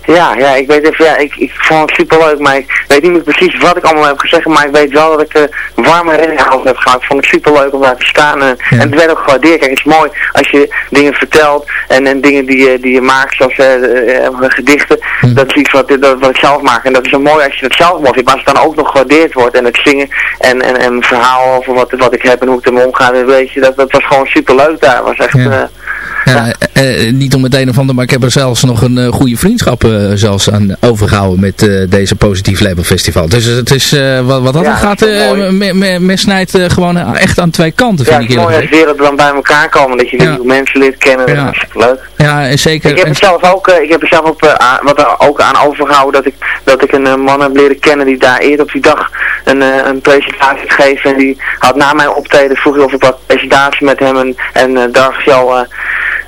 Ja, ja, ik weet even, ja, ik, ik vond het superleuk, maar ik weet niet meer precies wat ik allemaal heb gezegd, maar ik weet wel dat ik uh, warme herinneringen heb gehad. Ik vond het superleuk om daar te staan en, en het werd ook gewaardeerd. Kijk, het is mooi als je dingen vertelt en, en dingen die je, die je maakt, zoals uh, uh, gedichten, dat is iets wat, dat, wat ik zelf maak. En dat is zo mooi als je het zelf mag, maar als het dan ook nog gewaardeerd wordt en het zingen en, en, en een verhaal over wat, wat ik heb en hoe ik ermee omga, weet je, dat, dat was gewoon superleuk daar. was echt... Ja. Ja, eh, niet om het een of ander, maar ik heb er zelfs nog een uh, goede vriendschap uh, zelfs aan overgehouden met uh, deze Positief Label Festival. Dus het is, wat, wat dat ja, gaat, men me, me snijdt gewoon echt aan twee kanten, vind ja, ik eerlijk mooi als werelden dan bij elkaar komen, dat je ja. nieuwe mensen leert kennen, ja. dat is leuk. Ja, en zeker. Ik heb er zelf ook, ik heb er zelf aan, wat er ook aan overgehouden, dat ik, dat ik een man heb leren kennen die daar eerder op die dag een, een presentatie gegeven en die had na mijn optreden, vroeg of ik wat presentatie met hem en, en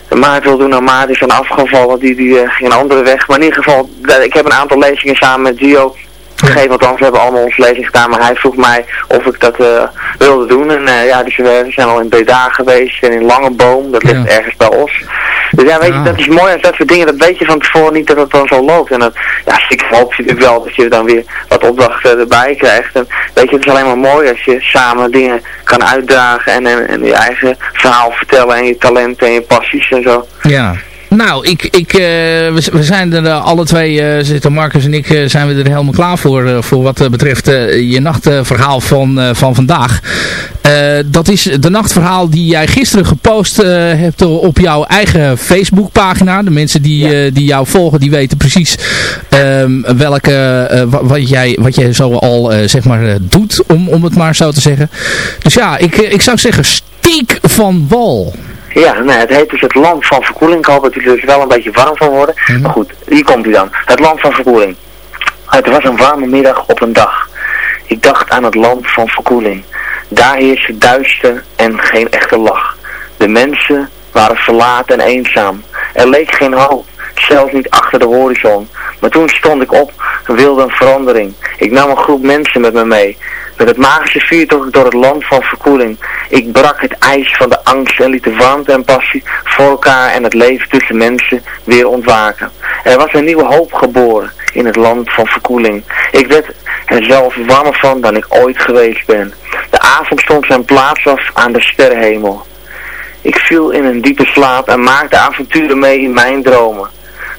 jou Maart wil doen, Maart is dan afgevallen, die, die uh, ging een andere weg. Maar in ieder geval, ik heb een aantal lezingen samen met Gio gegeven, althans we hebben allemaal onze lezing gedaan, maar hij vroeg mij of ik dat uh, wilde doen. En uh, ja, dus we zijn al in Breda geweest en in Langeboom, dat ligt ja. ergens bij Os. Dus ja, weet je, dat is mooi als dat soort dingen, dat weet je van tevoren niet dat het dan zo loopt. En dat, ja, ik hoop natuurlijk wel dat je dan weer wat opdrachten erbij krijgt. En weet je, het is alleen maar mooi als je samen dingen kan uitdragen en, en, en je eigen verhaal vertellen en je talenten en je passies en zo. Ja. Nou, ik, ik, uh, we, we, zijn er uh, alle twee, uh, zitten Marcus en ik, zijn we er helemaal klaar voor. voor wat betreft je nachtverhaal van, van vandaag. dat is de nachtverhaal die jij gisteren gepost hebt op jouw eigen Facebookpagina. De mensen die, ja. die jou volgen, die weten precies ehm, welke, wat, jij, wat jij zo al zeg maar doet, om, om het maar zo te zeggen. Dus ja, ik, ik zou zeggen, steek van wal. Ja, nee, het heet dus het land van verkoeling. Ik hoop dat jullie er wel een beetje warm van worden. Mm -hmm. Maar goed, hier komt hij dan. Het land van verkoeling. Het was een warme middag op een dag. Ik dacht aan het land van verkoeling. Daar heerste duister en geen echte lach. De mensen waren verlaten en eenzaam. Er leek geen hoop, zelfs niet achter de horizon. Maar toen stond ik op en wilde een verandering. Ik nam een groep mensen met me mee. Met het magische vuur trok door het land van verkoeling. Ik brak het ijs van de angst en liet de warmte en passie voor elkaar en het leven tussen mensen weer ontwaken. Er was een nieuwe hoop geboren in het land van verkoeling. Ik werd er zelf warmer van dan ik ooit geweest ben. De avond stond zijn plaats af aan de sterrenhemel. Ik viel in een diepe slaap en maakte avonturen mee in mijn dromen.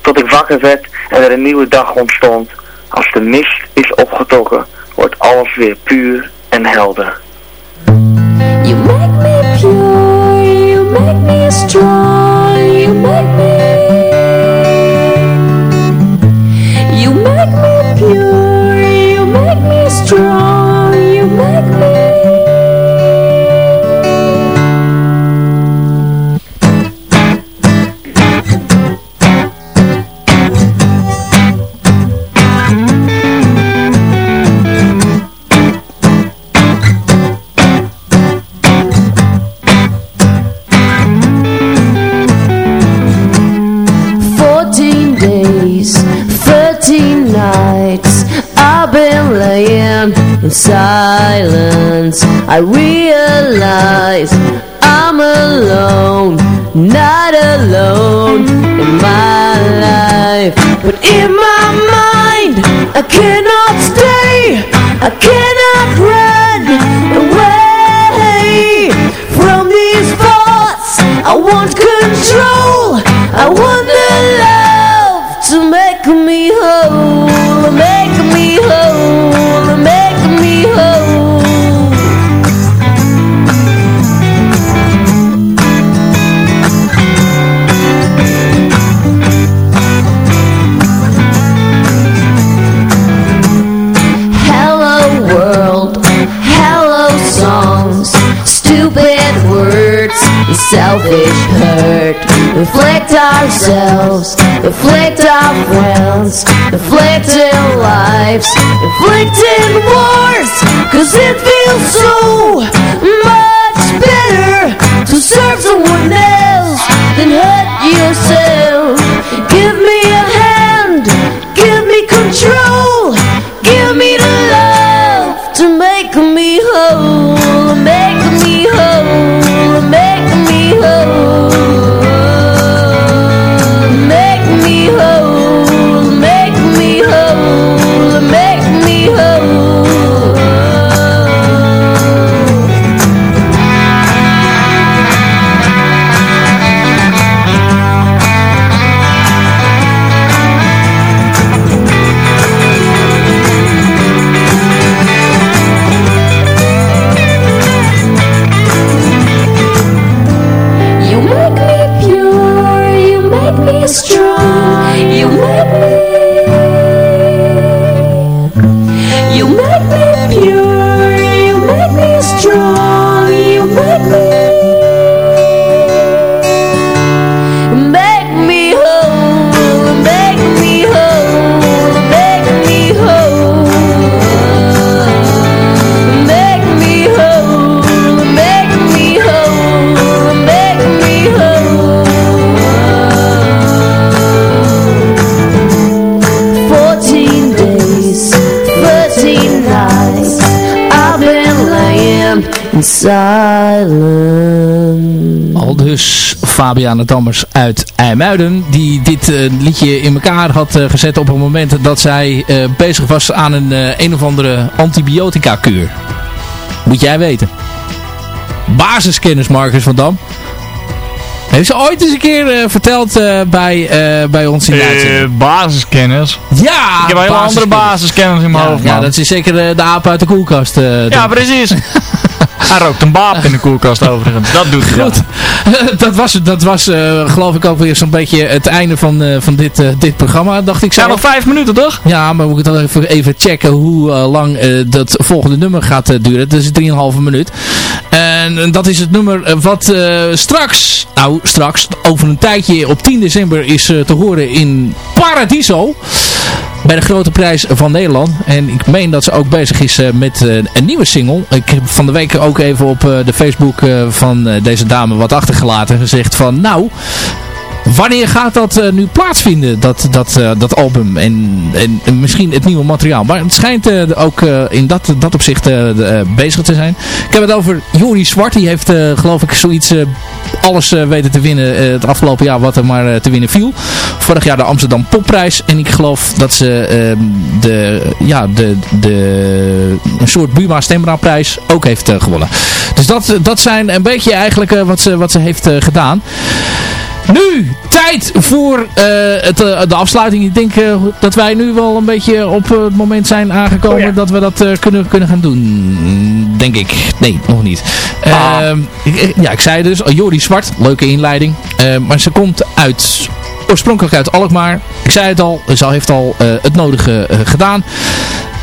Tot ik wakker werd en er een nieuwe dag ontstond. Als de mist is opgetrokken, wordt alles weer puur en helder. You make me pure, you make me strong, you make me You make me pure, you make me strong, silence. I realize I'm alone Not alone in my life. But in my mind I cannot stay I cannot run away From these thoughts. I want control hurt. Reflect ourselves, reflect our friends, inflicting lives, inflicting wars. Cause it feels so much better to serve someone else than hurt yourself. Give me a hand, in silence. Al dus Fabiana Dammers uit IJmuiden. Die dit eh, liedje in elkaar had eh, gezet op het moment dat zij eh, bezig was aan een eh, een of andere antibiotica kuur. Moet jij weten. Basiskennis Marcus van Dam. Heeft ze ooit eens een keer eh, verteld eh, bij, eh, bij ons in de basiskennis? Ja! Ik heb een hele andere basiskennis in mijn Ja, hoofd, ja, man. dat is zeker de aap uit de koelkast. eh, Ja, precies. Hij rookt een baap in de koelkast overigens. Dat doet hij Goed. dat was, dat was eh, geloof ik ook weer zo'n beetje het einde van, eh, van dit, eh, dit programma, dacht ik zo. Ja, nog vijf minuten toch? Ja, maar we moeten dan even, even checken hoe lang dat volgende nummer gaat duren. Dat is 3,5 minuut. En, dat is het nummer wat straks, nou straks, over een tijdje op 10 december is te horen in Paradiso. Bij de grote prijs van Nederland. En ik meen dat ze ook bezig is eh, met eh, een nieuwe single. Ik heb van de week ook even op de Facebook van deze dame wat achtergelaten. Gezegd van nou, Wanneer gaat dat uh, nu plaatsvinden, dat, dat, uh, dat album en, en, en, misschien het nieuwe materiaal? Maar het schijnt uh, ook in dat, dat opzicht bezig te zijn. Ik heb het over Jori Zwart. Die heeft geloof ik zoiets alles weten te winnen het afgelopen jaar wat er maar te winnen viel. Vorig jaar de Amsterdam Popprijs. En ik geloof dat ze ehm, de, ja, de, de, een soort Buma Stemra-prijs ook heeft gewonnen. Dus dat, dat zijn een beetje eigenlijk wat, ze, wat ze heeft gedaan. Nu, tijd voor uh, het, uh, de afsluiting. Ik denk uh, dat wij nu wel een beetje op het moment zijn aangekomen oh ja. dat we dat kunnen, kunnen gaan doen. Denk ik. Nee, nog niet. Ah. Ik, ja, ik zei dus, Jori Zwart, leuke inleiding. maar ze komt uit, oorspronkelijk uit Alkmaar. Ik zei het al, ze heeft al het nodige gedaan.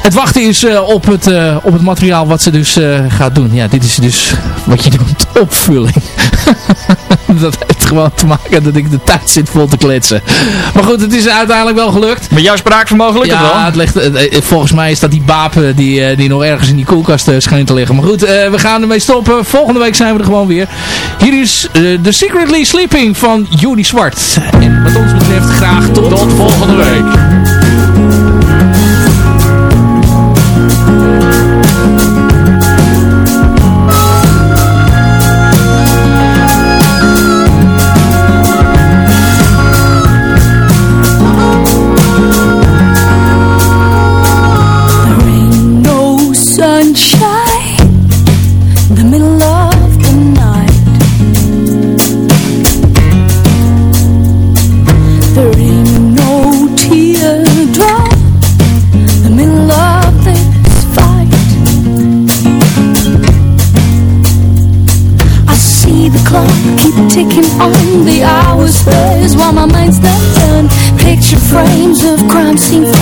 Het wachten is uh, op, het, uh, op het materiaal wat ze dus uh, gaat doen. Ja, dit is dus wat je noemt opvulling. dat heeft gewoon te maken dat ik de tijd zit vol te kletsen. Maar goed, het is uiteindelijk wel gelukt. Met jouw spraakvermogen lukt ja, het wel? Het ligt, volgens mij is dat die bapen die, die nog ergens in die koelkast schijnt te liggen. Maar goed, we gaan ermee stoppen. Volgende week zijn we er gewoon weer. Hier is The Secretly Sleeping van Judy Zwart. En wat ons betreft graag tot, tot volgende week. Van